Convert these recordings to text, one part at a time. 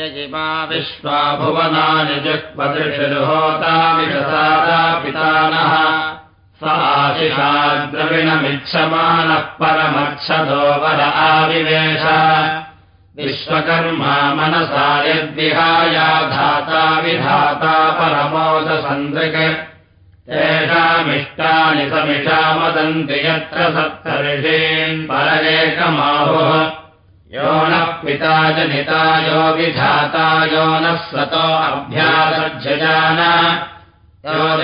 यजिमा विश्वा भुवनानि जुक्पदृशिर्होतामिषसादा पितानः स आशिषाद्रविणमिच्छमानः परमच्छदोवर आविवेश। विश्वकर्मा मनसा यद्विहाया धाता विधाता परमोदसन्द्रिक। तेषामिष्टानि समिषामदन्ति यत्र सप्तऋषीन् परमेकमाहुः यो नः पिता जनिता यो विधाता यो नः स्वतो अभ्यासज्जजान। यो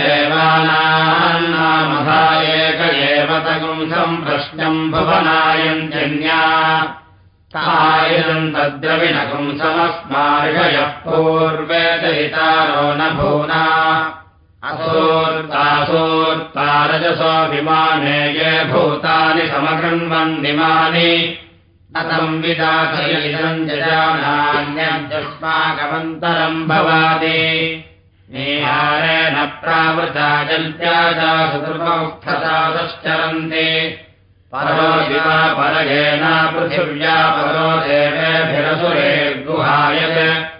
एक एव तगुंसम् प्रश्नम् भुवनायञ्जन्या तायम् तद्रविणपुंसमस्मार्षयः पूर्वे दयितारो न भूना। असोर्तासोर्तारजसोऽभिमाने ये भूतानि समकृण्वन्निमानि अतम् विदाथयिदम् जजानान्यस्माकमन्तरम् भवादि। नेहारेण प्रावृता जल्त्याजा सुकृतमुक्थसादश्चरन्ति परो दिवा परगेन पृथिव्या परो देवेभिरसुरेर्गुहायत्।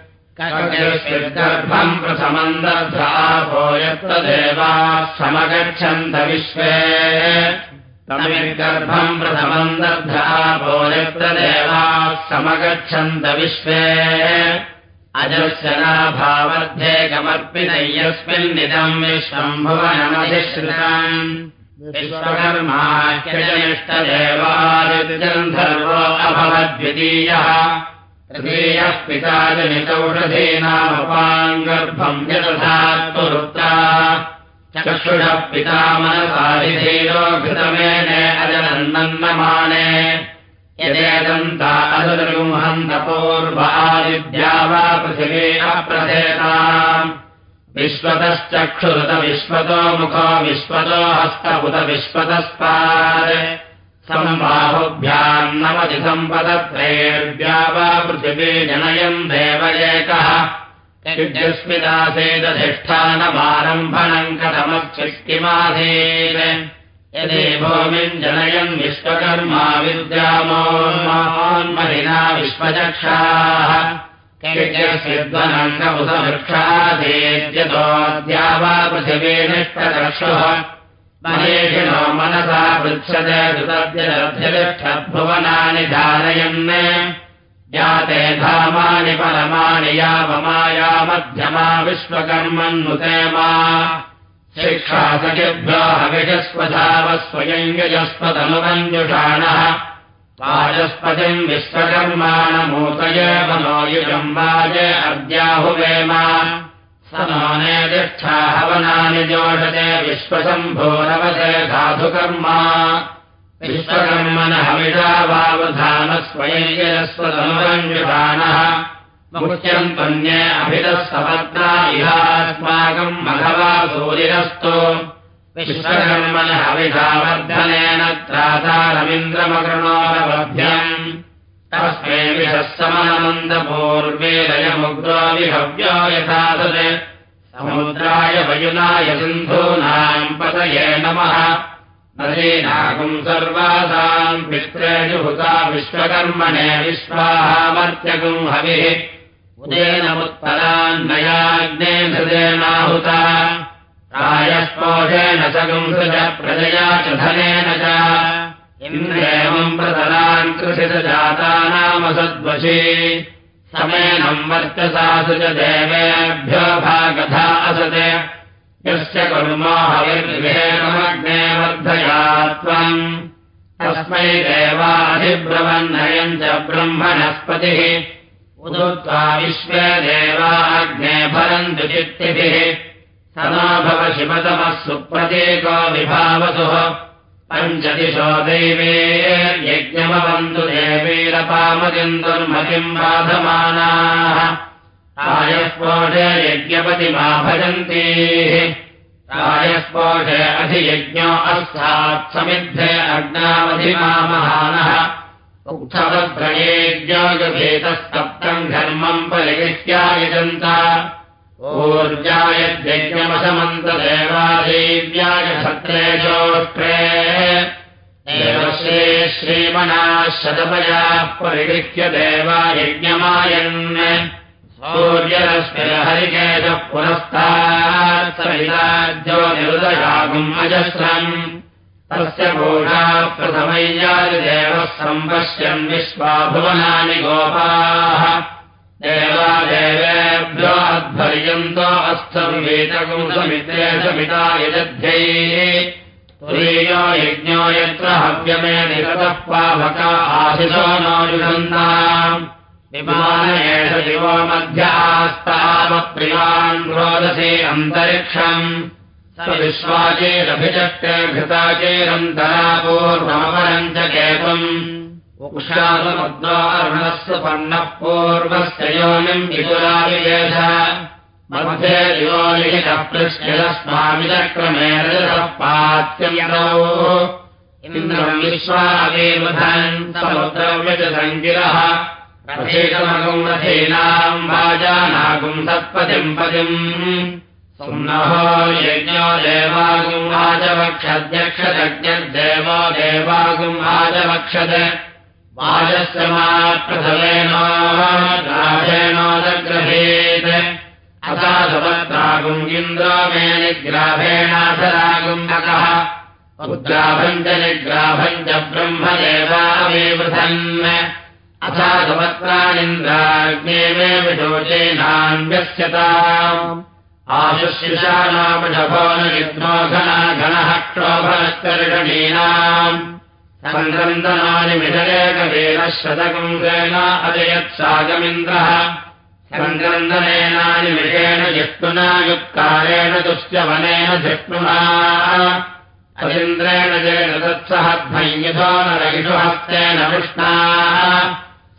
गर्भम् प्रथमन्दर्धापो यत्र देवाः समगच्छन्त विश्वे तमिर्गर्भम् प्रथमन्दर्धापो यत्र देवाः समगच्छन्त विश्वे। विश्वम्भुवनमधिश्रितम् विश्वकर्माख्यजनिष्ठदेवादिगन्धर्वो अभवद्वितीयः। तृतीयः पिता जनितौषधीनामपाङ्गर्भम् यदधात्पुरुत्रा चक्षुषः पिता मनसारिधीरो घृतमेने अजनन्नन्नमाने। यदेदन्ता अदृगुंहन्तपूर्वादिद्या वा पृथिवी अप्रथेताम्। विश्वतश्चक्षुरुत विश्वतो मुखो विश्वतो हस्तपुत विश्वतस्पात्। सम्बाहुभ्याम् नवति सम्पदत्रैर्व्या वा पृथिवी जनयम् देवयेकः यस्मिदासेदधिष्ठानमारम्भणम् कथमच्छिष्टिमासीत् यदि भूमिम् जनयन् विश्वकर्मा विद्यामोन्महोन्महिना विश्वचक्षाः। कैर्यसिद्वनङ्गमुसवृक्षादेद्यतोऽद्या वा पृथिवीनिष्टचक्षुः महेशिनो मनसा पृच्छते धृतद्यदभ्यतिष्ठद्भुवनानि धारयन् याते धामानि परमाणि यावमाया मध्यमा विश्वकर्मन्नुते मा। शिक्षासखिभ्यो वाजस्पतिम् विश्वकर्माणमूतय मनोयुजम् वाज अद्याहुवेम स नोने तिष्ठा हवनानि जोषते विश्वशम्भोरवसे साधुकर्मा वावधानस्वयञ्जस्वतनुरञ्जुषाणः मुख्यम् त्वन्ये अभितः सपत्ना इहास्माकम् मघवा सूरिरस्तु। विश्वकर्मण हविषावर्धनेन त्रातारमिन्द्रमकृणोरवभ्यम् तस्मै विषः समनमन्दपूर्वेदयमुग्रो विहव्यो यथा तत्। समुद्राय वयुनाय सिन्धूनाम् पतये नमः नदीनागुम् सर्वासाम् पित्रेजुहुता विश्वकर्मणे विश्वाहामर्त्यगुम् हविः। उदेनमुत्तरान्नयाग्ने हृदेनाहुता प्रायस्पोषेण सगुंसृज प्रजया च धनेन च। इन्द्रेवम् प्रतरान् कृषितजातानामसद्वशी समेनम् वर्चसासु च देवेभ्यो भागधा असते यस्य कुर्मो हविर्विहेमग्ने वर्धया त्वम्। तस्मै देवाधिब्रवन्नयम् च ब्रह्मणस्पतिः। उदुत्वा विश्वे देवाग्ने भरन्तु चित्तिभिः। स नो भव शिवतमः सुप्रतीको विभावसुः। पञ्चदिशो दैवेर्यज्ञमवन्तु देवीरपामतिम् दुर्मतिम् बाधमानाः रायस्पोषे यज्ञपतिमा भजन्तीः रायस्पोषे अधियज्ञो अस्थात् समिद्धे अग्नामधिमामहानः उक्थवद्रयेज्ञोगभेतस्तप्तम् घर्मम् परिगृह्यायजन्त ऊर्जायद्यज्ञमसमन्तदेवादेव्याय छत्रेशोष्ट्रे देवश्रे श्रीमणाः शतपयाः परिगृह्य देवायज्ञमायन् सूर्यरश्मिरहरिकेशः पुरस्ताज्योतिरुदयागुम् अजस्रम्। तस्य घोषा प्रथमय्यादिदेवः सम्पश्यन् विश्वा भुवनानि गोपाः देवादेवेभ्यो अध्वर्यन्तो अस्थर्वेतकम् समिते यजध्यै। तुरीयो यज्ञो यत्र हव्यमे निरतः पावका आशिषो नोजुषन्ताम् विमान एष दिवो मध्यास्तावप्रियान् रोदसे अन्तरिक्षम्। घृताचेरन्तरा पूर्वमपरम् च केतुम्। उक्षासमुद्रार्णस्य पन्नः पूर्वस्य योनिम् पात्ययनौ इन्द्रम् विश्वावेवधन् समुद्रव्यच रथेनाम् वाजानागुम् सत्पतिम् पतिम् सुम्नहो यज्ञो देवागुम् वाजवक्षध्यक्षदज्ञर्देवो देवागुम् वाजवक्षद वाजस्य मा प्रथमेनोग्रहेत् असाधवत्रागुम् इन्द्रो मे निग्राभेणाधरागुम् नकः उद्ग्राभम् च निग्राभम् च ब्रह्मदेवावेवृथन् अथाधवत्राणिन्द्राग्ने मे विशोचेनान्यस्यता आशुशिषा नाम जभो न युग्नो घना घनः क्षोभनश्चर्षणीनाम् सङ्क्रन्दनानि मिषरेकवेनः शतकुङ्गेन अजयत्सागमिन्द्रः। सङ्क्रन्दनेनानि मिषेण जिष्णुना युक्कारेण दुश्चवनेन जिष्णुना अजिन्द्रेण जेन तत्सहध्वय्यथो न रयिषुहस्तेन विष्णा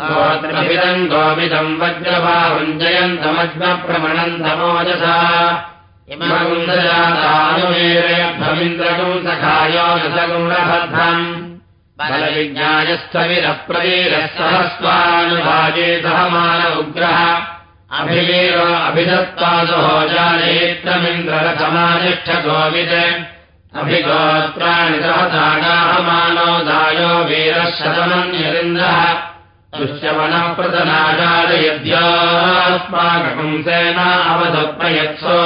गोविदम् वज्रबाहुञ्जयन्तमज्मप्रमणन्तमोजसा इमगुन्दजातानुमेरेभ्यमिन्द्रगुम् सखायो रसगुणभद्रम् बलविज्ञायस्थविरप्रवीरः सहस्वानुभाजे सहमान उग्रः अभिदत्तादुहोजानेत्रमिन्द्ररथमानिष्ठ गोविद अभिगोत्राणि सहतागाहमानो दायो वीरः शतमन्यरिन्द्रः दुश्यवनः प्रतनाचारयद्यास्माकपुंसेना अवधप्रयत्सो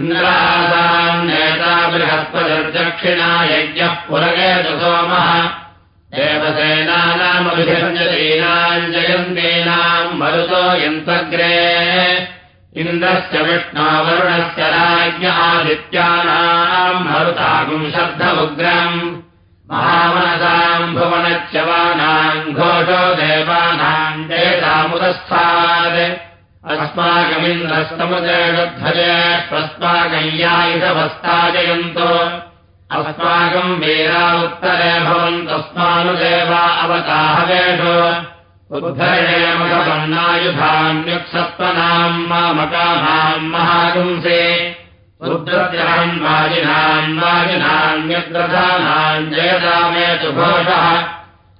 इन्द्रासान्नेता बृहस्पतिर्दक्षिणा यज्ञः पुरगेतु सोमः देवसेनानामभिषञ्जलीनाम् जयन्तीनाम् मरुतो यन्तग्रे इन्द्रस्य विष्णावरुणस्य राज्ञ आदित्यानाम् मरुतागुम् शब्दमुग्रम् महामनसाम् भुवनच्यवानाम् घोषो देवानाम् जयतामुदस्थात्। अस्माकमिन्द्रस्तमुदेशध्वजेष्वस्माकय्यायुषभस्ताजयन्तो अस्माकम् वीरा उत्तरे भवन्तस्मानुदेवा अवताहवेषु। उद्धरेमघपन्नायुधान्युत्सत्त्वनाम् मामकानाम् महागुंसे रुद्रद्रहम् वाजिनाम् वाजिनान्यद्रथानाम् जयदामे तु घोषः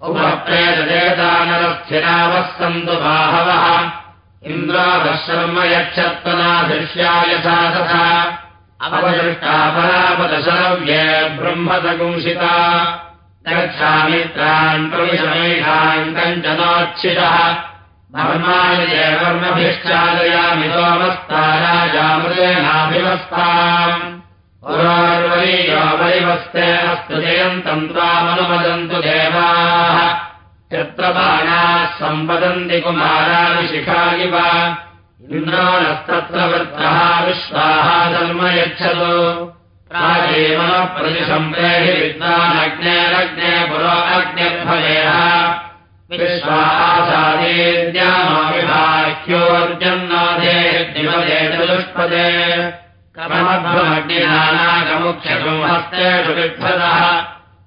उपप्रेतदेवतानरस्थिरावः सन्तु बाहवः। इन्द्रावः शर्म यच्छत्वनाधिष्याय सा तथा। अपदृष्टा परापदशरव्ये ब्रह्मदगुंसिता। गच्छामित्रान् प्रविशमेषाम् कञ्चनोच्छिषः धर्माणि देवर्मभिश्चादयामि सोमस्ताराजामृतेनाभिवस्ताम् पुरार्वरीयो वरिवस्ते अस्तु जयन्तम् त्वामनुमदन्तु देवाः चित्रबाणाः सम्पदन्ति कुमाराणि शिखा इव इन्द्रो नस्तत्र वृत्तः विश्वाः धर्म यच्छतु प्राजेमनप्रतिसम्प्रेहि विद्वानग्नेरग्ने पुरो अग्निर्भयः विश्वासादेद्यानो विभाह्योर्जन्नादेर्दिवदेशदुष्पदे क्रमभ्रमग्निनानागमुक्षकम् हस्तेषु बिभ्रतः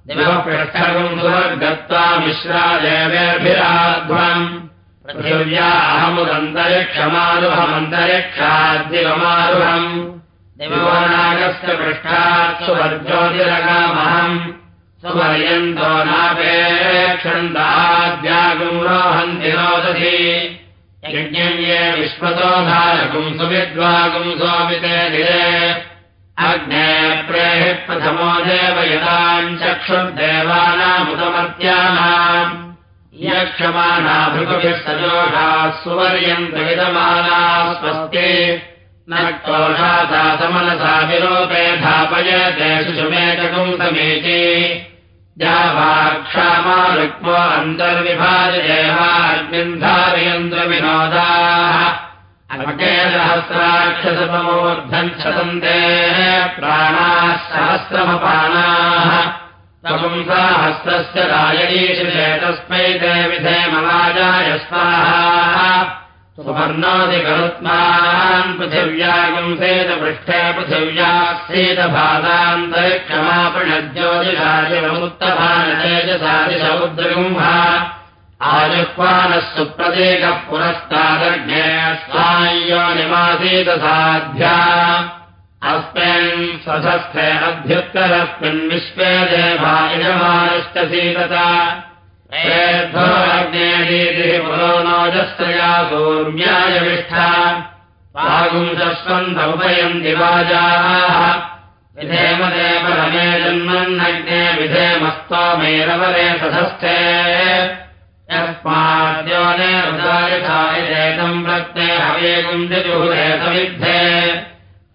दिवपृष्ठकम् सुवर्गत्वा मिश्रा देवेर्भिराध्वम् पृथिव्या अहमुदन्तरिक्षमारुहमन्तरिक्षाद्दिवमारुहम् दिवनागस्य पृष्ठात् सुवर्ज्योतिरगामहम् सुवर्यन्तो नापेक्षन्ताद्यागुम् रोहन्ति रोदधि धारकुम् सुविद्वागुम् सोमिते धिरे। अग्ने प्रेः प्रथमो देव यदाम् चक्षुर्देवानामुदमर्त्यानाम्। यक्षमाना भृगुभिः सजोषाः सुवर्यन्तविदमाना स्वस्ति न कोषासा समनसा विलोपे धापयते शिशुमेककुम् समीचि जावाक्षामा रुक्मो अन्तर्विभाजयेवाग्निम् धारयन्द्रविनोदाः सहस्राक्षसमूर्धम् शतन्ते प्राणाः सहस्रमपानाः। पुंसाहस्रस्य रायणीशिषे तस्मै ते विधे ममाजाय स्वाहा सुवर्णोऽधिकरुत्मान् पृथिव्यागुंसेतपृष्ठे पृथिव्याः आजुह्वानः सुप्रतीकः पुरस्तादग्ने स्वायो निमासीत साध्या अस्मिन् स्वधस्थे अभ्युत्तरस्मिन् विश्वे देवा यजमानश्च विधेमदेव रमे जन्मन्नग्ने विधेमस्तोमेरवरे सधस्थे। यस्माद्योनेतम् प्रत्ने हवेगुम् जजुहुरेतविद्धे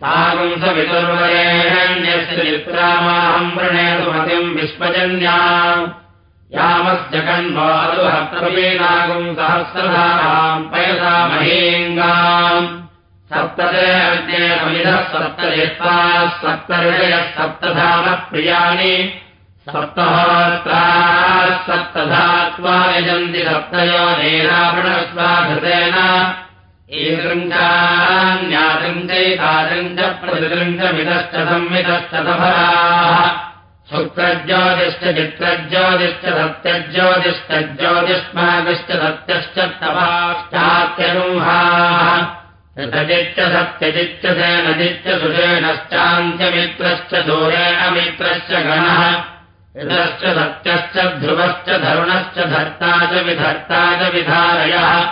तागुंसवितुर्वरेण्यस्य चित्रामाहम् प्रणेतुमतिम् विश्वजन्याम् यामस्य कण्वादुहप्रवीणागुम् सहस्रधाराम् पयसा महीङ्गाम्। सप्तते अज्ञेयमिदः सप्तजित्वाः सप्तहृदयः सप्तधामप्रियाणि। सप्तहोत्राः सप्तधात्वा यजन्ति सप्तयो नेरावणस्वाधृतेन ईदृङ्गान्यादृम् चैतादृम् च प्रतिदृङ्गमिदश्च संविदश्च सफलाः शुक्रज्योतिश्च चित्रज्योतिश्च सत्यज्योतिश्च ज्योतिष्मागश्च सत्यश्च तवाश्चात्यनुहाः। ऋतजिच्च सत्यजिच्च सेनजिच्च सुषेणश्चान्त्यमित्रश्च दूरेण मित्रश्च गणः। ऋतश्च सत्यश्च ध्रुवश्च धरुणश्च धर्ता च विधर्ता च विधारयः।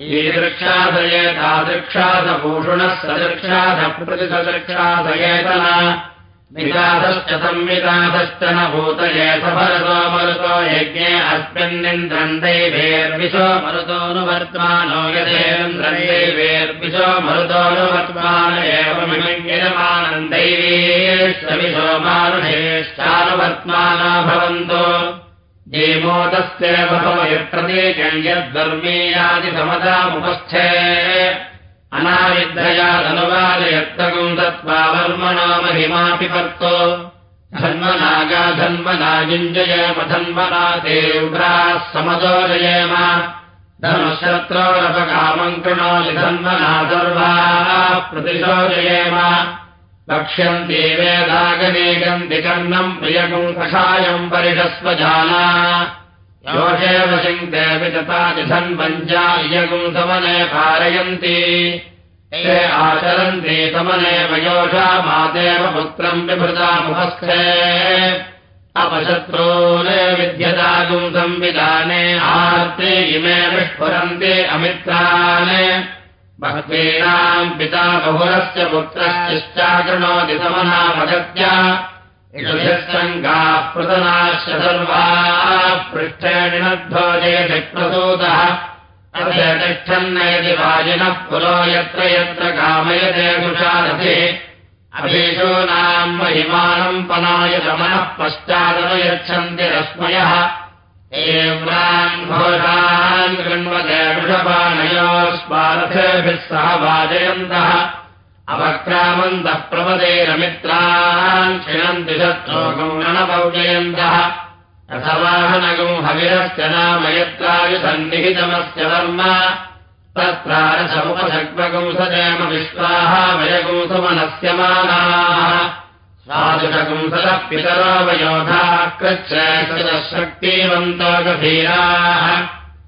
ईदृक्षादये तादृक्षादभूषणः सदृक्षादप्रतिसदृक्षादयेतना संविकासश्च न भूतये सफलतो मरुतो यज्ञे अस्मिन्निन्द्रम् दैवेर्विशो मरुतोऽनुवर्त्मानो यथेन्द्रैवेर्विशो मरुतोऽनुवर्त्मान एवमिमम् यजमानम् दैवीश्वविशो मानुषेश्चानुवर्त्माना भवन्तो जीमोदस्येव प्रतीकम् यद्वर्मीयादिसमतामुपस्थे अनाविद्रयादनुवादयत्तगुम् दत्त्वा वर्मणो महिमापि कर्तो धन्वनागाधन्वनायुञ्जयेम धन्वना तीव्राः समदोजयेम धनुशत्रोरपकामम् कृणोति धन्वना सर्वाः प्रतिशोजयेम लक्ष्यन्ति वेदागनेकन्ति कर्णम् प्रियगुम् कषायम् परिषस्वजाना योषेव सिङ्क्तेऽपि तथातिधन्वञ्जायगुम् समने पारयन्ति ते आचरन्ति समनेव योषा मातेव पुत्रम् विभृतामुपस्थे अपशत्रूने विद्यतागुम् संविधाने आर्ते इमे विस्फुरन्ति अमित्रान् बह्वीनाम् पिता बहुरस्य पुत्रश्चिश्चाकृणोति समनामगत्य इषुभिः पृतनाश्च सर्वाः पृष्ठेणिनध्वजे शक्प्रसूतः तिष्ठन्नयति वाजिनः पुरो यत्र यत्र कामयते सुषारथे अभीषूनाम् महिमानम् पनाय शमनः पश्चादनुयच्छन्ति रश्मयः। एव्रान् घोषान् कृण्वते वृषपाणयोस्मारथेभिः सह वाजयन्तः अवक्रामन्तः प्रमदेरमित्रान् क्षिणन्ति शत्रोगम् रणपौजयन्तः रथवाहनगम् हविरस्य नाम यत्रायुसन्निहितमस्य वर्म। तत्रारसमुपसग्मगुंसदेम विश्वाः वयगुंसुमनस्य मानाः। स्वादुषगुंसदः पितरो वयोधाः कृच्छक्तिवन्तो गभीराः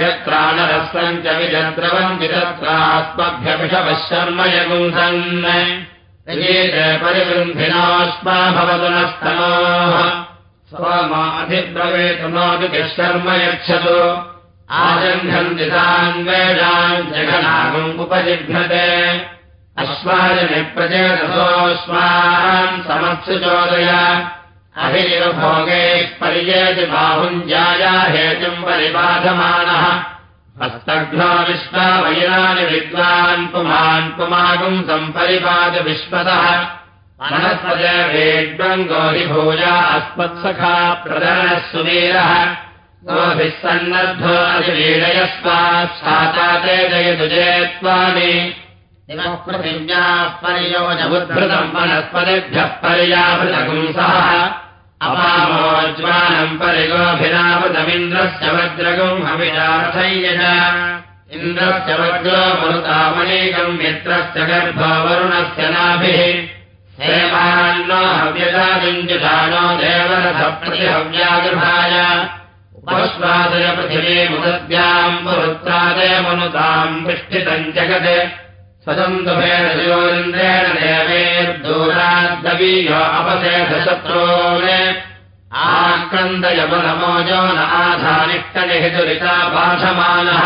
यत्राणरस्वम् च विजद्रवम् वितत्रास्मभ्यपिषवः शर्म यगुंसन् परिवृन्धिनोऽस्मा भवतु नस्तनोः स्वमाधिब्रवेतु नोदितिः शर्म यच्छतु आजह्नन्ति तान् वेदान् जघनागम् उपजिघ्नते अश्वाजनिप्रचेतसोऽस्मान् समत्सु चोदय अभिनिर्भोगैः पर्येति बाहुञ्जाया हेतुम् परिबाधमानः। हस्तघ्नो विश्वावैरानि विद्वान् पुमान् पुमागुम् सम्परिपाद विश्वतः। मनस्पदेवेड्वम् गोरिभूया अस्मत्सखा प्रदरणः सुवीरः। गोभिः सन्नद्धो अधिवीडयस्मात् साता ते जयतु जयत्वानि पृथिव्याः पर्योजमुद्भृतम् वनस्पतिभ्यः पर्याभृतगुंसः अपामोज्वानम् परिगोभिरावृतमिन्द्रस्य वज्रगम् हविरार्थय्य इन्द्रस्य वज्रो मरुतामनेकम् मित्रस्य गर्भो वरुणस्य नाभिः। हेमान्नो हव्यजादिञ्जुषाणो देवरथप्रतिहव्यागृहाय। उपश्वादय पृथिवी मुदद्याम् पुरुत्रादयमनुताम् तिष्ठितम् जगत् स्वतन्त्रेण देवेर्दूराद्दवीयो अपसेधशत्रो आक्रन्दयबलमोजो न आधानिष्टनिहितुरिता भाषमानः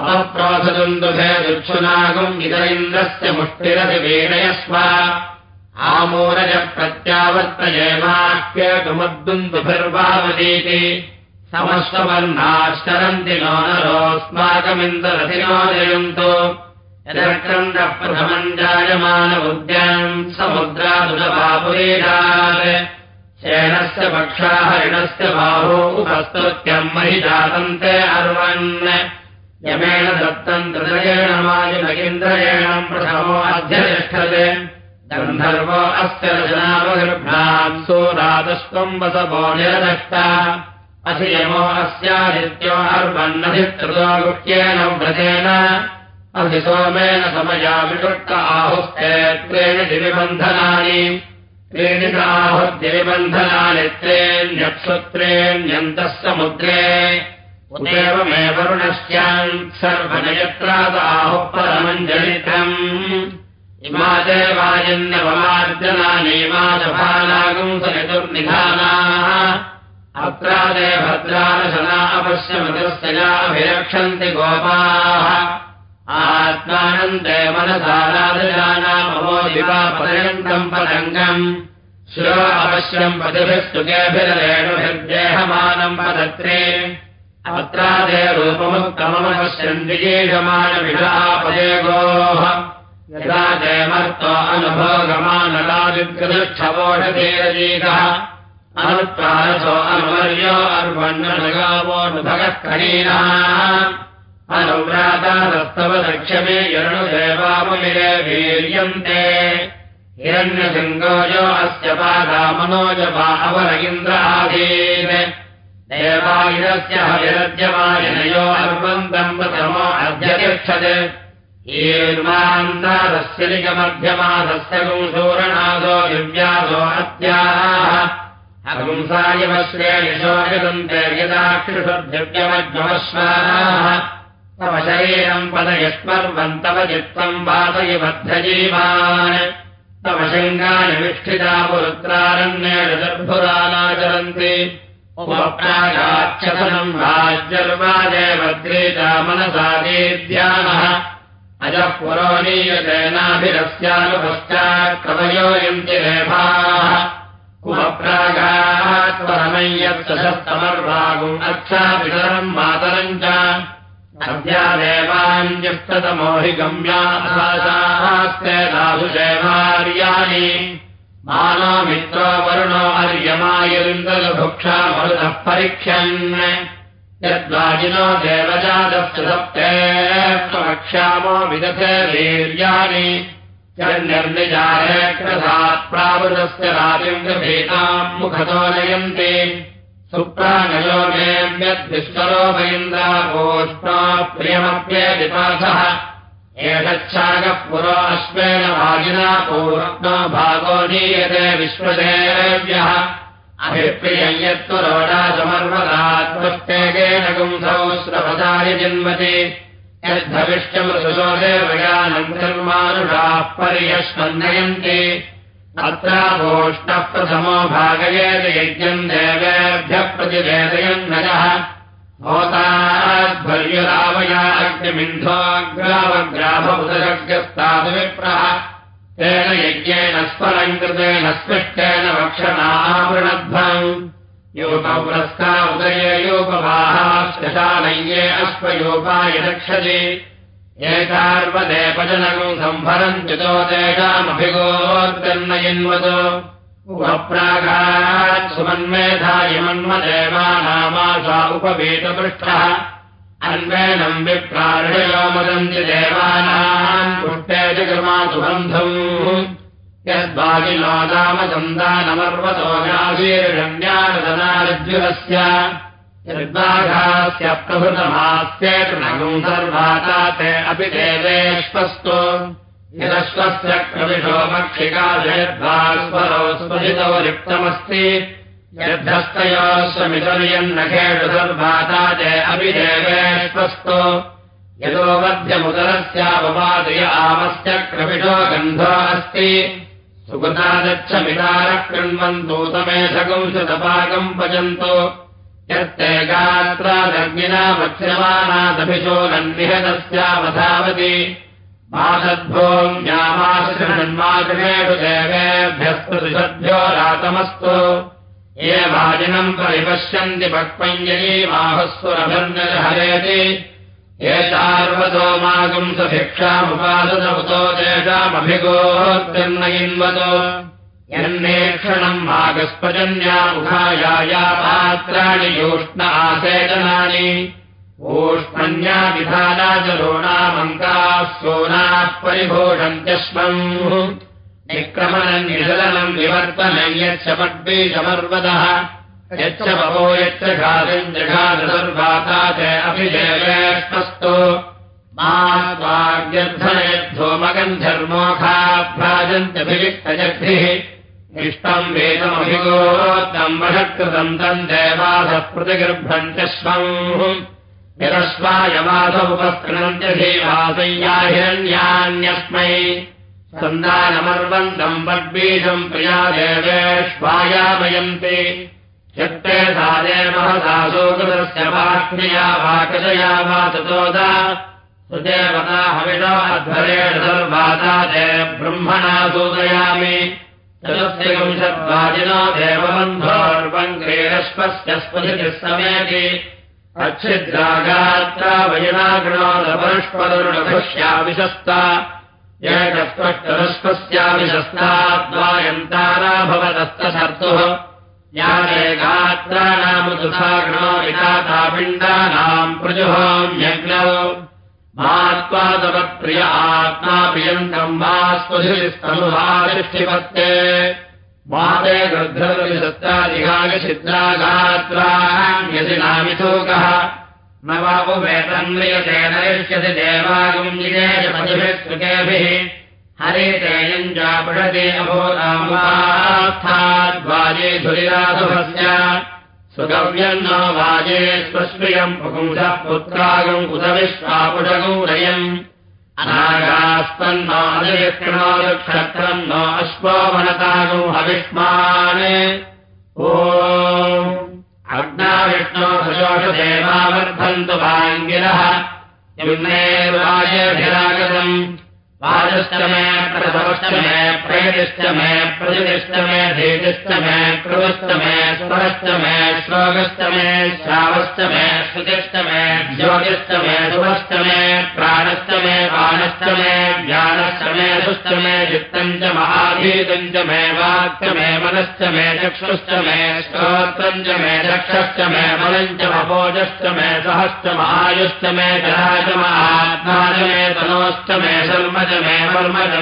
अपप्रोधदुन्दुभे दुक्षुनागुम् इद इन्द्रस्य मुष्टिरधिवीणयस्व आमूरज प्रत्यावर्तयेमाख्यतुमद्दुन्दुभिर्वावदीति समस्तवर्णाश्चरन्ति नो नरोऽस्माकमिन्द्ररथिनो जयन्तु यदक्रन्दः प्रथमम् जायमान उद्याम् समुद्रादुलपापुरीडात् शेणस्य पक्षा हरिणस्य बाहो उपस्तुत्यम् महि जातम् ते अर्वन्। यमेण दत्तम् हृदयेण मायुनगीन्द्रयेणम् प्रथमो अध्यतिष्ठत्। गन्धर्वो अस्य वसवो निरदष्टा अधियमो अस्यादित्यो अर्वन्नधिकृतो गुह्येन व्रतेन अधि सोमेन समया दिविबन्धनानि त्रीणि आहुद्दिविबन्धनानि त्रेण्यप्सुत्रेण्यन्तः समुद्रे उदेव मे वरुणस्यान् सर्वनयत्रादाहुः परमञ्जलितम् इमा देवायन्यवमार्जनानीमाजभानागुम् सनितुर्निधानाः अत्रादे भद्रारशना अपश्यमतस्य याभिरक्षन्ति गोपाः आत्मानन्दे मनसारादजानामो दिवापदयन्तम् पदङ्गम्। शिरो अवश्यम् पतिभिस्तुकेभिरेणुभिर्देहमानम् पदत्रे। अत्रादे रूपमुत्तममवश्यम् विजेषमाणविषापदे गोः यदा जयमर्तो अनुभोगमानलादिग्रदक्षवोषधीरजीकः अनुत्वारसो अनुवर्यो अर्वण्णगावोऽनुभगः कणीनाः अनुव्रातादस्तव दक्षमे यरुणुदेवाममिरे वीर्यन्ते। हिरण्यशृङ्गोजो अस्य पादामनोजपा अवर इन्द्र आधीन् देवायुरस्य हविरद्यमायनयो अध्यतिष्ठत् ईर्मान्तादस्य निगमध्यमादस्य गुंसूरणादो दिव्यासो अत्याः अगुंसायवश्रेणिशोयदन्ते यदाक्षुषद्दिव्यमज्वश्वाः तव शरीरम् पदयस्मर्वन्तव चित्तम् वातय बद्धजीवान् तव शृङ्गानि विष्ठिता पुरुत्रारण्येण दर्भुरानाचरन्ति राज्यर्वादेवद्रीता मनसादीद्यानः अजः पुरोनीयतेनाभिरस्यानुपश्चात् कवयोयन्ति रेभाः कुमप्रागात्वरमय्यत्समर्वागुम् अच्छापितरम् मातरम् च अद्यादेवान्युक्ततमो हि गम्यास्ते दासुदेवार्याणि मानो मित्रो वरुणो अर्यमायुन्दलभुक्षा मरुतः परीक्ष्यन् विदथे वीर्याणि। निर्निजारे कृतात् प्रावृतस्य रातिम् गभीताम् मुखतो नयन्ति सुप्रागयोगेऽद्विश्वरोपेन्द्रापोष्णा प्रियमप्येदिपासः एतच्छागः पुरो अश्वेन भागिना पूर्णो भागो नीयते विश्वदेव्यः अभिप्रियम् यत्तु रोडासमर्वदात्मष्टेकेन गुंसौ स्रवदाय जन्मति यद्धविष्टमृसुलो देवयानम् धर्मानुषाः पर्यस्पन्दयन्ति अत्रापोष्णः प्रथमो भागयेत यज्ञम् देवेभ्यः प्रतिवेदयम् नजः भवताध्वर्युरावया अग्निमिन्धोऽग्रावग्राभमुदशग्रस्तादविप्रः तेन यज्ञेन स्फलम् कृतेन स्पृष्टेन वक्षणावृणध्वम्। योगपुरस्का उदये योगवाहाश्चालये अश्वयोगाय रक्षति एतार्वदेपजनकम् सम्भरन्त्युतो तेषामभिगोर्गन्नयन्वतो उपप्रागात् सुमन्मेधायमन्मदेवानामासा उपवीतपृष्ठः। अन्वेनम् विप्रार्षयो मदन्ति देवानाम् पुष्टे जगमा सुबन्धम् यद्वागिनो नामसन्दानमर्वतो यद्वाघास्य प्रभृतमास्येतृणगुम् सर्वाता ते अपि देवेष्वस्तु यदश्वस्य भक्षिकाशयद्वास्वरो स्पृशितो रिक्तमस्ति। यद्धस्तयोश्वमितर्यन्नखेषु सर्वाता ते अपि देवेष्वस्तु यतो मध्यमुदरस्यापपादय आमस्य क्रविशो गन्धो अस्ति। सुकृतादच्छमितारः कृण्वन्तूतमेधकंशतपाकम् पचन्तु यत्ते गात्रादग्निना नन्निहतस्यावधावति मातद्भोम्यामाशन्मातृषु देवेभ्यस्तुषद्भ्यो रातमस्तु। ये वाजिनम् परिपश्यन्ति पक्वञ्जलीमाहस्वरभर्नहरेति एतार्वतोमागुंसभिक्षामुपादतमुतो तेषामभिगोर्गन्नयिन्वतो यन्नेक्षणम् मागस्पजन्यामुखाया पात्राणि योष्ण आसेचनानि ऊष्मन्या विधाना च सोनाः परिभोषन्त्यश्वम्। निक्रमणम् निषलनम् विवर्तनम् यच्च पड्बीजमर्वदः यच्च बभो यच्च घातम् जघातसर्वाता च अभिजयवेष्टस्तु मागन्धर्मोखाभ्राजन्त्यभिलिप्तजग्भिः इष्टम् वेदमभिगोत्तम् वषत्कृतम् तम् देवासः प्रतिगृह्णन्त्यश्वम् यदश्वायमासमुपस्कृणन्त्यधीवासय्याहिरण्यान्यस्मै सन्दानमर्वन्तम् वड्बीजम् प्रिया देवेष्वायामयन्ति। यत्ते सा देवहदासोकृतस्य वाक्रिया वाकजया वा ततोदा। सुदेवता हविषाध्वरेण सर्वाता ते ब्रह्मणा सूदयामि देवबन्धोर्वम् क्रीडश्वस्य स्पृशितिः समेति अच्छिद्रागात्रा वयनागृणोदपरुष्पदरुणभृश्याविशस्ता एकस्पष्टरस्पस्याविशस्ताद्वायन्तारा भवदस्तशर्तुः ज्ञाने गात्राणामुदुषा गृणो वितातापिण्डानाम् प्रजुहोम्यग्नौ मात्वादवत्प्रिय आत्मा प्रियन्तम् मा स्वधिस्तनुभातिष्ठिपत्ते माते गृद्धरविशस्तादिघागछिद्रागात्राण्यसि नामिथोकः न वा उभेतन्म्रियते नरिष्यसि देवागुञ्जिनेशपतिभिः सुकेभिः हरितेयम् चापठति अभोदामुपास्थाद्वाजे धुरिरासुभस्य। सुगव्यम् नो वाजे स्वश्रियम् पुपुंसः पुत्रागम् उदविश्वापुषगौ रयम् अनागास्तन्नादिक्षणोक्षत्रम् नो अश्वोवनतागौ हविष्मान्। ओ अग्नाविष्णो सजोषदेवावर्धन्तु वाङ्गिरः यम्नेर्वाजेभिरागतम् वाजश्च मे प्रसवश्च मे प्रयतिश्च मे प्रतिष्ठ मे धीतिश्च मे कृवश्च मे स्वरश्च मे श्लोकश्च मे श्रावश्च मे श्रुतिश्च मे ज्योतिश्च मे शुभश्च मे प्राणश्च मे बाणश्च मे ज्ञानश्च मे सुश्च मे चित्तम् च महाधीतम् च मे वाक्च मे मनश्च मे चक्षुश्च मे श्रोत्रम् च मे चक्षश्च मे बलम् च मपोजश्च मे सहश्च महायुश्च मे जरा च महात्मा मे तनोश्च मे च मे मर्म च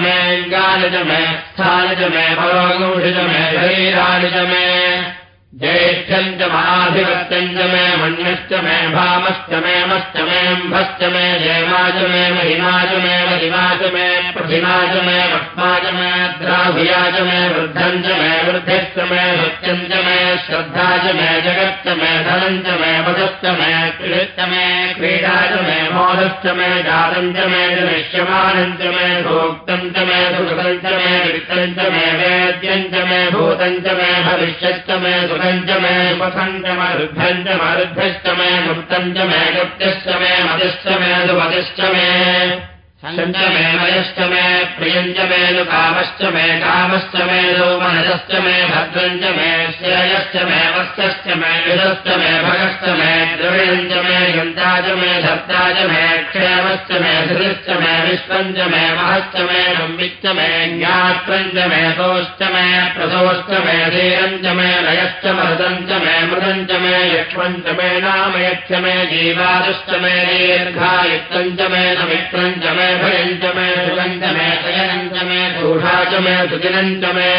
गाल च मे स्थानि च मे परोगुंषि च मे शरीराणि च मे ज्येष्ठम् च माधिपत्यम् च मे मन्यश्च मे भामश्च मे मश्च मेऽम्भश्च मे जयमाच मे महिमाच मे महिमाच मे प्रभिमाच मे भक्माच मे वृद्धिश्च मे सत्यम् च मे श्रद्धा च मे जगच्च मे धनम् च मे वधश्च मे क्रीश्च मे क्रीडा च मे मोदश्च मे जातम् च मे जनिष्यमानम् च मे भोक्तम् च मे सुखम् च मे वित्तम् च मे वेद्यम् च मे भूतम् च मे भविष्यश्च मे सुख पञ्चमे पञ्चमरुद्धश्चमे गुप्तञ्चमे गुप्त्यश्चमे मतिश्चमे सुमतिश्चमे मे मयश्च मे प्रियञ्च मे नु कामश्च मे कामश्च मे नो मनसश्च मे भद्रञ्च मे श्रेयश्च मे वस्यश्च मे युधश्च मे भगश्च मे द्रविणञ्च मे च मे मे क्षेमश्च मे धृतिश्च मे विश्वञ्च मे महश्च मे संविच्च मे ज्ञात्रञ्च मे सोश्च मे प्रसोश्च मे धीरञ्च मे लयश्च मृदञ्च मे मृदञ्च मे यक्ष्मञ्च मे नामयच्छ मे जीवादश्च मे दीर्घायुक्तञ्च मे समित्रञ्च मे भयञ्च मे सुगञ्च मे शयनञ्च मे दूषा च मे सुदिनञ्च मे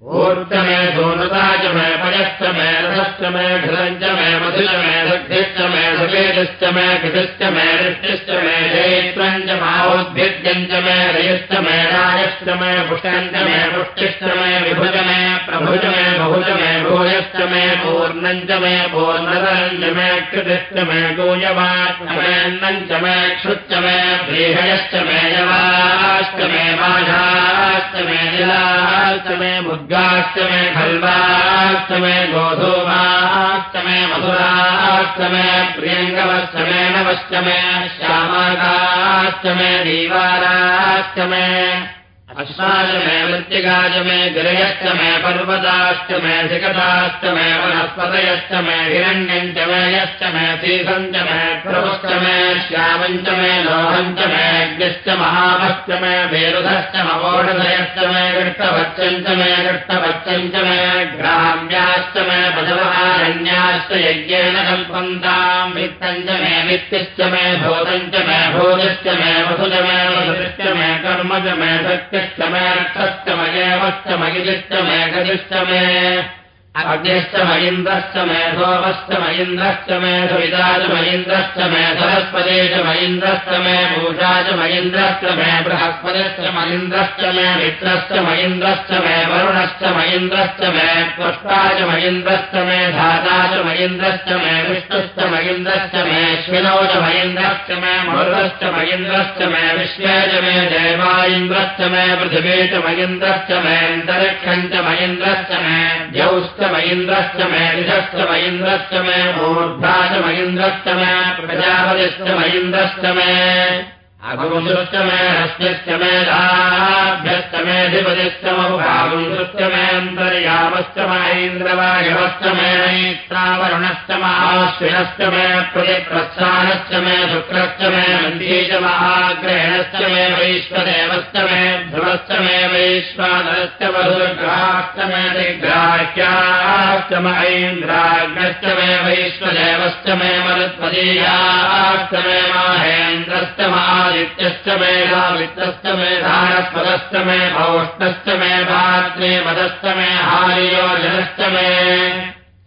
ऊर्जमे सोनता च मे पयश्च मे रथश्च मे घृतञ्च मे मधुच मे सग्धिश्च मे सुकेतश्च मे कृतिश्च मे ऋष्टिश्च मे जयित्रञ्च मावोद्भिद्यञ्च मे रयश्च मे रायश्च मे पुष्टञ्च मे पुष्टिश्च मे विभुज मे प्रभुज मे बहुज मे भूयश्च मे पूर्णञ्च मे पूर्णतरञ्च मे कृतिश्च मे गोयवाच्च मेऽन्नञ्च मे क्षुच्च मे व्रीहयश्च मे यवाश्च मे माघाश्च मे निलाश्च मे बुद्ध दुर्गाष्टमे खल्वाष्टमे गोधूमाष्टमे मधुराष्टमे प्रियङ्गवष्टमे नवष्टमे श्यामाकाष्टमे दीवाराष्टमे अश्वाच मे मृत्तिकाच मे गिरयश्च मे पर्वताश्च मे शिखताश्च मे वनस्पतयश्च मे हिरण्यञ्च मे यश्च मे सीसञ्च मे प्रभुश्च मे श्यामञ्च मे लोहञ्च मे अग्निश्च महाभश्च मे वेरुधश्च मवोषधयश्च मे कृष्टभक्षञ्च मे कृष्टभक्षञ्च मे ग्राम्याश्च मे पशवहारण्याश्च यज्ञेन कल्पन्ताम् वित्तञ्च मे वित्तिश्च मे भूतञ्च मे भूतिश्च मे वसुज मे वसुश्च मे कर्मज मे सत्य मे गदिष्ट मे अग्निश्च मयिन्द्रश्च मे सोमश्च मयिन्द्रश्च मे सविता च मयिन्द्रश्च मे सरस्पते च मयिन्द्रश्च मे भूषा च मयिन्द्रश्च मे बृहस्पतिश्च मयिन्द्रश्च मे मित्रश्च मयिन्द्रश्च मे वरुणश्च मयिन्द्रश्च मे त्वष्टा च मयिन्द्रश्च मे धाता च मयिन्द्रश्च मे विष्णुश्च मयिन्द्रश्च मे श्विनौ च मयिन्द्रश्च मे मरुदश्च मयिन्द्रश्च मे विश्वे च मे देवा इन्द्रश्च मे पृथिवी च मयिन्द्रश्च मे अन्तरिक्षम् च मयिन्द्रश्च मे द्यौश्च मयिन्द्रश्च मे निधश्च मयिन्द्रश्च मे मूर्धा च मयिन्द्रश्च मे प्रजापतिश्च मयिन्द्रश्च मे अगुंसृश्च मे हस्यश्च मे महुभागुंसृश्च मे अन्तर्यामश्च महेन्द्रवायवश्च मे नैत्रावरुणश्च महाश्विनश्च मे प्रतिप्रस्थानश्च मे शुक्रश्च मे मन्दी च महाग्रहणश्च मे वैश्वदेवश्च मे ध्रुवश्च मे वैश्वानरश्च वधुर्ग्राश्च मे दिग्राह्याश्च महेन्द्राग्रश्च मे वैश्वदेवश्च मे मरुत्पदीयाश्च मे माहेन्द्रश्च महा आदित्यश्च मे रामित्रश्च मे धारस्पदश्च मे भौष्णश्च मे भात्रे मदश्च मे हारियोजनश्च मे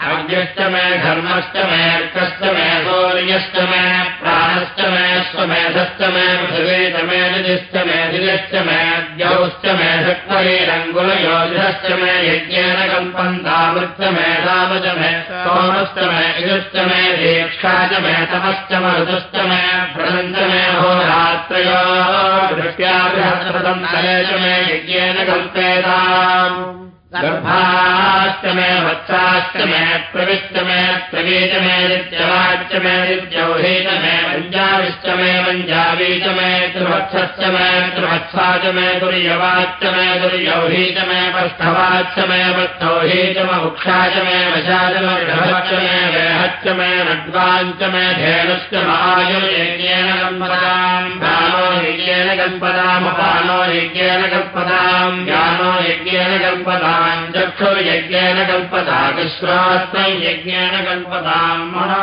वायव्याय च मे भूतभृत्त माधवलीयश्च महाज्ञेभ्यञ्च मे वृद्धानञ्च मे गृहाश्च मे तदश्च मे पुरोडाधाश्च मे प्रजदाश्च मे बभृतश्च मे स्वगाकारश्च मे अग्निश्च मे धर्मश्च मे अर्कश्च मे सौर्यश्च मे प्राणश्च मे स्वमेधश्च मे पृथिवी च मे निधिश्च मे धिजश्च मे द्यौश्च मे शक्वरीरङ्गुलयोधिश्च मे यज्ञेन कल्पन्तामृश्च मे धामच मे सोमश्च मे इजुश्च मे दीक्षा च मे तपश्च मरुतश्च मे व्रतञ्च मे होरात्रयो दृष्ट्या बृहस्पतम् तले च मे यज्ञेन कल्पेताम् गर्भाश्च मे वत्साश्च मे प्रविष्ट मे प्रवीच मे नित्यवाय वाच्च मे विद्यौहे च मे पञ्जाविश्च मे पञ्जाबी च मे त्रिवत्सश्च मे त्रिवत्सा च मे दुर्यवाच्च मे दुर्यौही च मे पष्ठवाच्च मे पष्ठौही च मुक्षा च मे वशा च मे ऋषभच्च मे वेहच्च मे नड्वाञ्च मे धेनुश्च महायुर्यज्ञेन गम्पदाम् ज्ञानो यज्ञेन गम्पदामपानो यज्ञेन गम्पदाम् ज्ञानो यज्ञेन गम्पदाम् चक्षुर्यज्ञेन गम्पदा विश्वात्मम् यज्ञेन गम्पदाम् मनो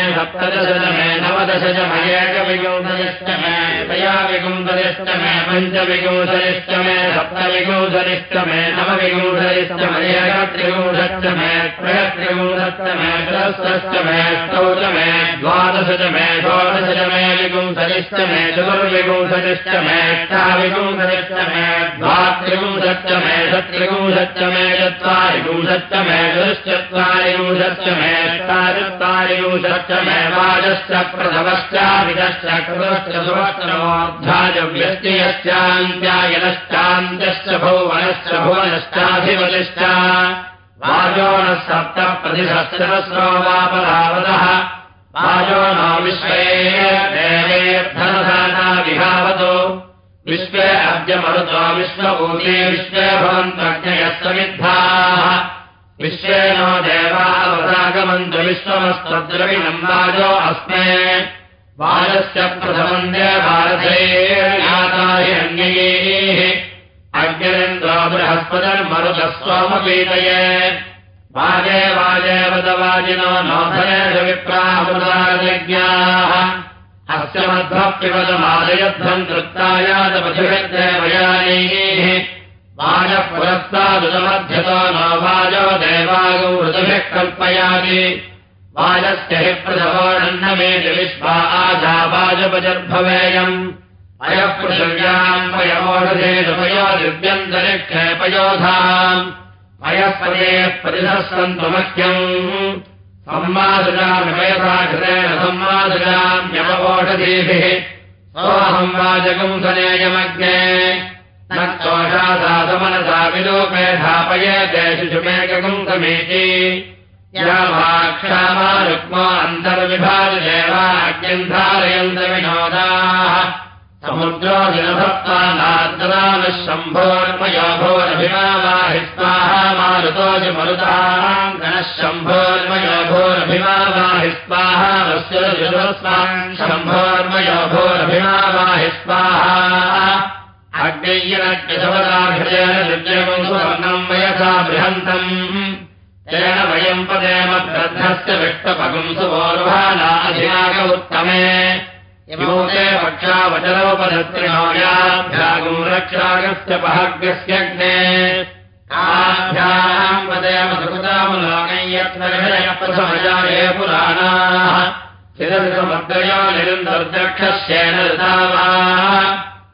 सप्तदश मे नवदश मेकविगौधरिश्च मे त्रयाविगुंधरिश्च मे पञ्चविगौधरिश्च मे सप्तविगौधरिश्च मे नवविगौधरिश्च मे एकत्रिगौधश्च मे त्रयत्रिगौधश्च मे त्रस्रश्च मे अष्टौ च मे द्वादश च मे षोडश च मे विगुंसरिश्च मे चतुर्विगुंसरिश्च मे अष्टाविगुंसरिश्च मे द्वात्रिगुंसश्च मे षत्रिगुंसश्च मे यश्चान्त्यायनश्चान्त्यश्च भुवनश्च भुवनश्चाधिपतिश्च वाजो नः सप्त प्रतिसहस्रस्रो वापरावतः वाजो नो विश्वे विश्वे अद्य मरुतो विश्वभूते विश्वे भवन्तज्ञयः समिद्धाः विश्वे नो देवावरागमन्तु विश्वमस्त्वद्रविणम् वाजो अस्मे। वाजस्य प्रथमम् भारते अग्निरेन्द्रो बृहस्पतिर्मरुतः सोमपीतये वाजे वाजे वदवाजिनो नोधनेषु विप्रामृताजज्ञाः अस्य मध्वपिबदमादयध्वम् कृत्तायातपथिभिर्देवयानैः वाजः पुरस्तादुदमध्यतो नो वाजो देवागौ ऋतुभिः कल्पयामि। वाजस्य हि प्रथमोऽन्नमेति विश्वा आधा वाजपजर्भवेयम्। अयः पृथिव्याम् पयोषधेषुपयो दिव्यन्तरिक्षेपयोधाम् अयः पदेः प्रतिधः सन्तु मह्यम् संवादजामिमयथा घृतेन संवादजाम्यवोषधीभिः सोऽहम् वाजकम् सनेयमग्ने न कोषासा समनसा विलोके धापयेते शिशुमेककम् समीची यामाक्षामा रुक्मो अन्तर्विभाजदेवाज्ञम् धारयन्त विनोदाः समुद्रो दिनभक्तानाद्रानः शम्भोर्मयो भोरभिमावाहि स्वाहा मारुतो मरुताम् गणः शम्भोर्मयो भोरभिमावाहि स्वाहा वस्यस्वान् शम्भोर्मयो भोरभिमावाहि स्वाहा सुवर्णम् वयसा बृहन्तम् तेन वयम् पदेम ग्रन्थस्य विष्टपगुम् सुवोर्भानाधिनाग उत्तमे। यमोते पक्षावचरोपधत्रिणोयाभ्यागुम् रक्षागस्य सुकृतामुलोकयत्र प्रथमजाये पुराणाः। चिरसमग्रयो निरुन्दर्दक्षस्येन ऋतावा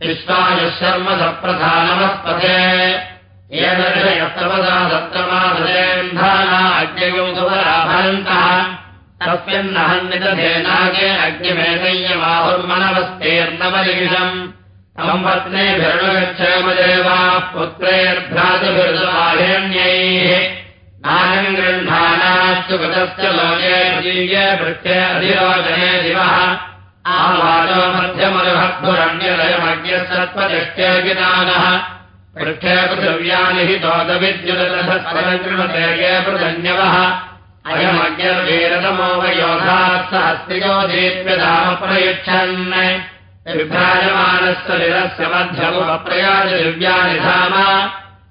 पिष्टायुः शर्म सप्रधानमस्पथे येन ऋषयस्तपदा सप्तमाधृतेन्धाना अग्नियौ सुवराभरन्तः तस्मिन्नहन्निदधे नागे अग्निमेतय्यमाहुर्मनवस्तेर्नवलिषम् संपत्नेभिरणुगच्छेमदेवाः लोके आवाचो मध्यमरुहद्भुरण्यलयमज्ञः सत्त्वदृष्ट्यगितानः पृष्ठे पृथिव्यानि हि सहस्त्रियो दीप्यधाम प्रयुच्छन् विभ्राजमानस्य लिरस्य मध्यमुपप्रयाज दिव्यानि धाम।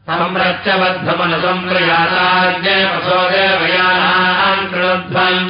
संरक्षबद्धमनुसम्प्रयाताज्ञे पशो देवयानाम् कृणध्वम्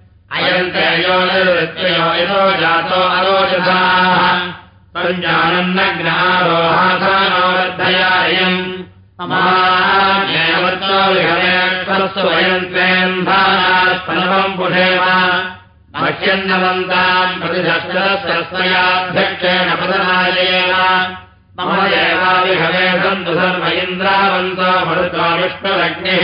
अयम् तेयो निर्वृत्तयो यतो जातो मह्यन्नवन्ताम् प्रतिधस्त्रस्याध्यक्षेण पदनायेन। मम देवाविहवे सन्तु सर्व इन्द्रावन्तो मरुतो विष्णुरग्निः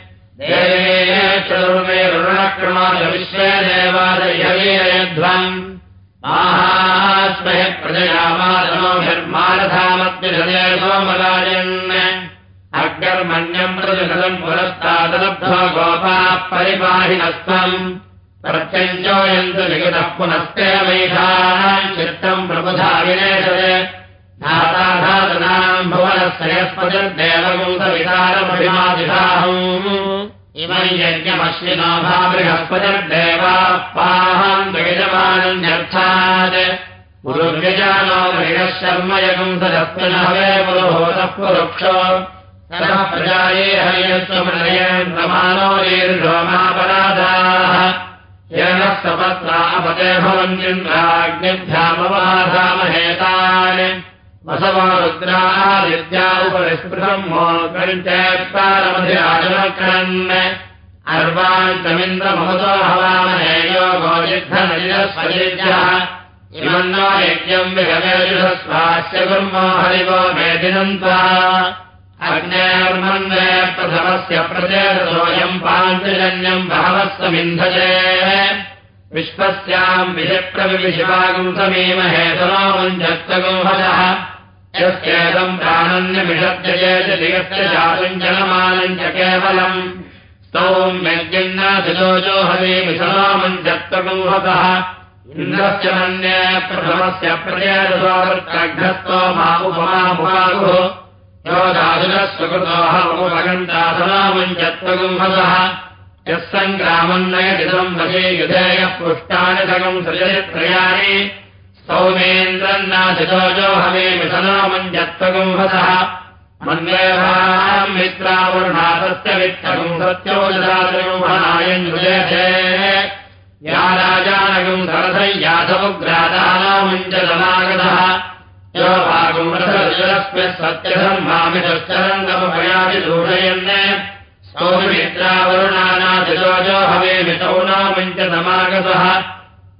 विश्वे देवादयवीरयध्वम्। माहास्महे प्रजयामादनोभिर्मारथामद्विषदे सोमगायन् अग्निर्मन्यम् प्रतिशतम् पुरस्तादलब्धो गोपाः परिपाहिनस्त्वम् प्रत्यञ्चोयन्तु निगतः वैधानाम् चित्तम् प्रबुधा भा बृहस्पतिर्देवापाहम् द्वयजमानन्यर्थात् पुरुव्यजानो मृगः शर्म यगुंसदस्मिनः वे पुरुहोतः पुरुक्षो सरः प्रजाये येनः सपत्रा अपते भवन्त्यन्द्राग्निभ्यामवाधामहेतान् वसवा रुद्रादित्या उपरिस्पृतम् मोकञ्चेत्तारमधिराजमकरन् अर्वान्तमिन्द्रमहतो हवामहे योगो युद्धनलिरस्वयज्ञः इमन्नो यज्ञम् विहवेजुषस्वास्य कुर्मो हरिवो मेदिनन्त्वा। अग्नेर्मन्वे प्रथमस्य प्रचेतसोऽयम् पाञ्चजन्यम् बहवस्वमिन्धजे विश्वस्याम् विषप्रविशिवागुम् समीमहे सनोमुञ्जत्वगुंहतः यस्येदम् प्राणन्यमिषत्यजेति जातुम् जनमानम् च केवलम् स्तौम् यज्ञन्नासिलोचो हवीमि सनोमुञ्जत्वगुंहतः इन्द्रस्य मन्ये प्रथमस्य प्रचेतसोऽग्रस्तो मा उपमामुपागुः यो यः सङ्ग्रामन्नयदिदम् वशे युधेयः पुष्टानि सगम् सृजयत्रयाणि सौमेन्द्रन्नाधिजोजो हवे मिथनामञ्जत्वगुंहतः मन्वेभाम् मित्रावरुणातस्य वित्तगुम् सत्योजदातगुंहनायञ्जुलेथे या राजानगुम् सरथय्यासमुग्रादानामुञ्जलमागतः यो भागुम् रथरस्मिः सत्यधर्मामितश्चरङ्गमभयादिदूषयन् सौमित्रावरुणानाधिजोजो हवे मितौ नामुञ्च समागतः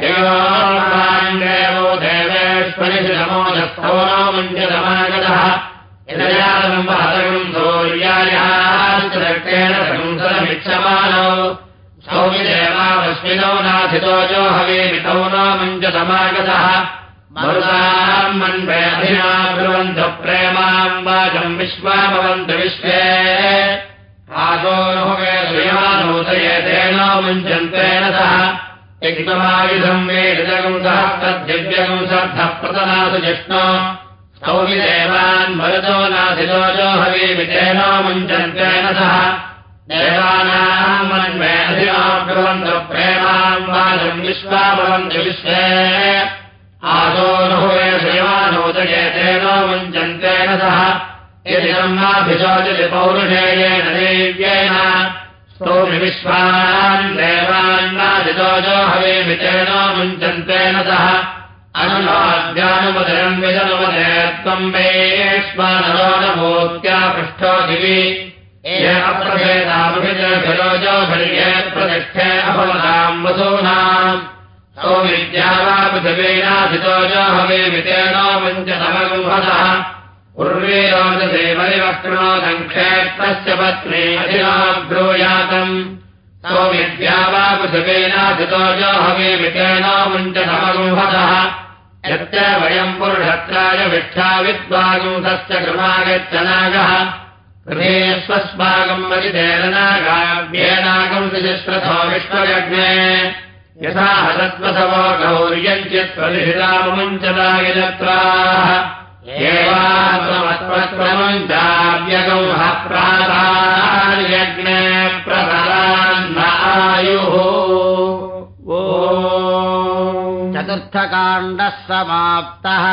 देवो देवेष्वनिषि नमोदस्थो नामुञ्जनमागतः यदयादम्बहतगम् सौर्यायाश्चेण संसरमिच्छमानौ सौमिदेवावस्मिनौ नाथितोजो हवे मितौ नामुञ्जनमागतः मरुताम् मन्वे अधिना ब्रुवन्त प्रेमाम् वाचम् विश्वे। तेन मुञ्चन्तेन सह यज्ञमायुधम् वेदगम् सह तद्दिव्यगम् सद्धः प्रतनासु जिष्णो। सौमिदेवान् मरुतो नाथितोजो हवीमि तेन मुञ्चन्तेन सह। वाचम् विश्वामवन्त विश्वे। आदोनुभवे श्रियमानोदये यदिदम्माभिशोचति पौरुषेयेण देव्येन स्तोमि विश्वान् देवान्नादिजोजो हवेमितेन मुञ्चन्तेन सह अनुनाद्यानुमदरम् विदनुमदे त्वम् पृष्ठो दिवि। प्रतिष्ठे अभवताम् वसूनाम्। सौविद्या वा पृथिवीनाधिजोजो हवेमितेन मुञ्चतमगुहतः उर्वीरोददेवरिवक्तृणोदङ्क्षेत्रस्य पत्नी अधिनाब्रूयातम् सो विद्या वा पृथिवेनाधितोजो हवे विकेण मुञ्चमगुंहतः यच्च वयम् पुरुषत्राय विष्ठा विद्वागुंसस्य कृमागच्छ नागः। गृहे स्वस्माकम् वरितेरनागाव्येनागम् सजस्रथो विश्वयज्ञे। यथा हरत्वसवो गौर्यञ्चित् परिषितामुञ्चदायजत्राः एवात्मत्वत्वमुञ्चाव्यगौः प्रातार्यज्ञे प्रबलान्नायुः चतुर्थकाण्डः समाप्तः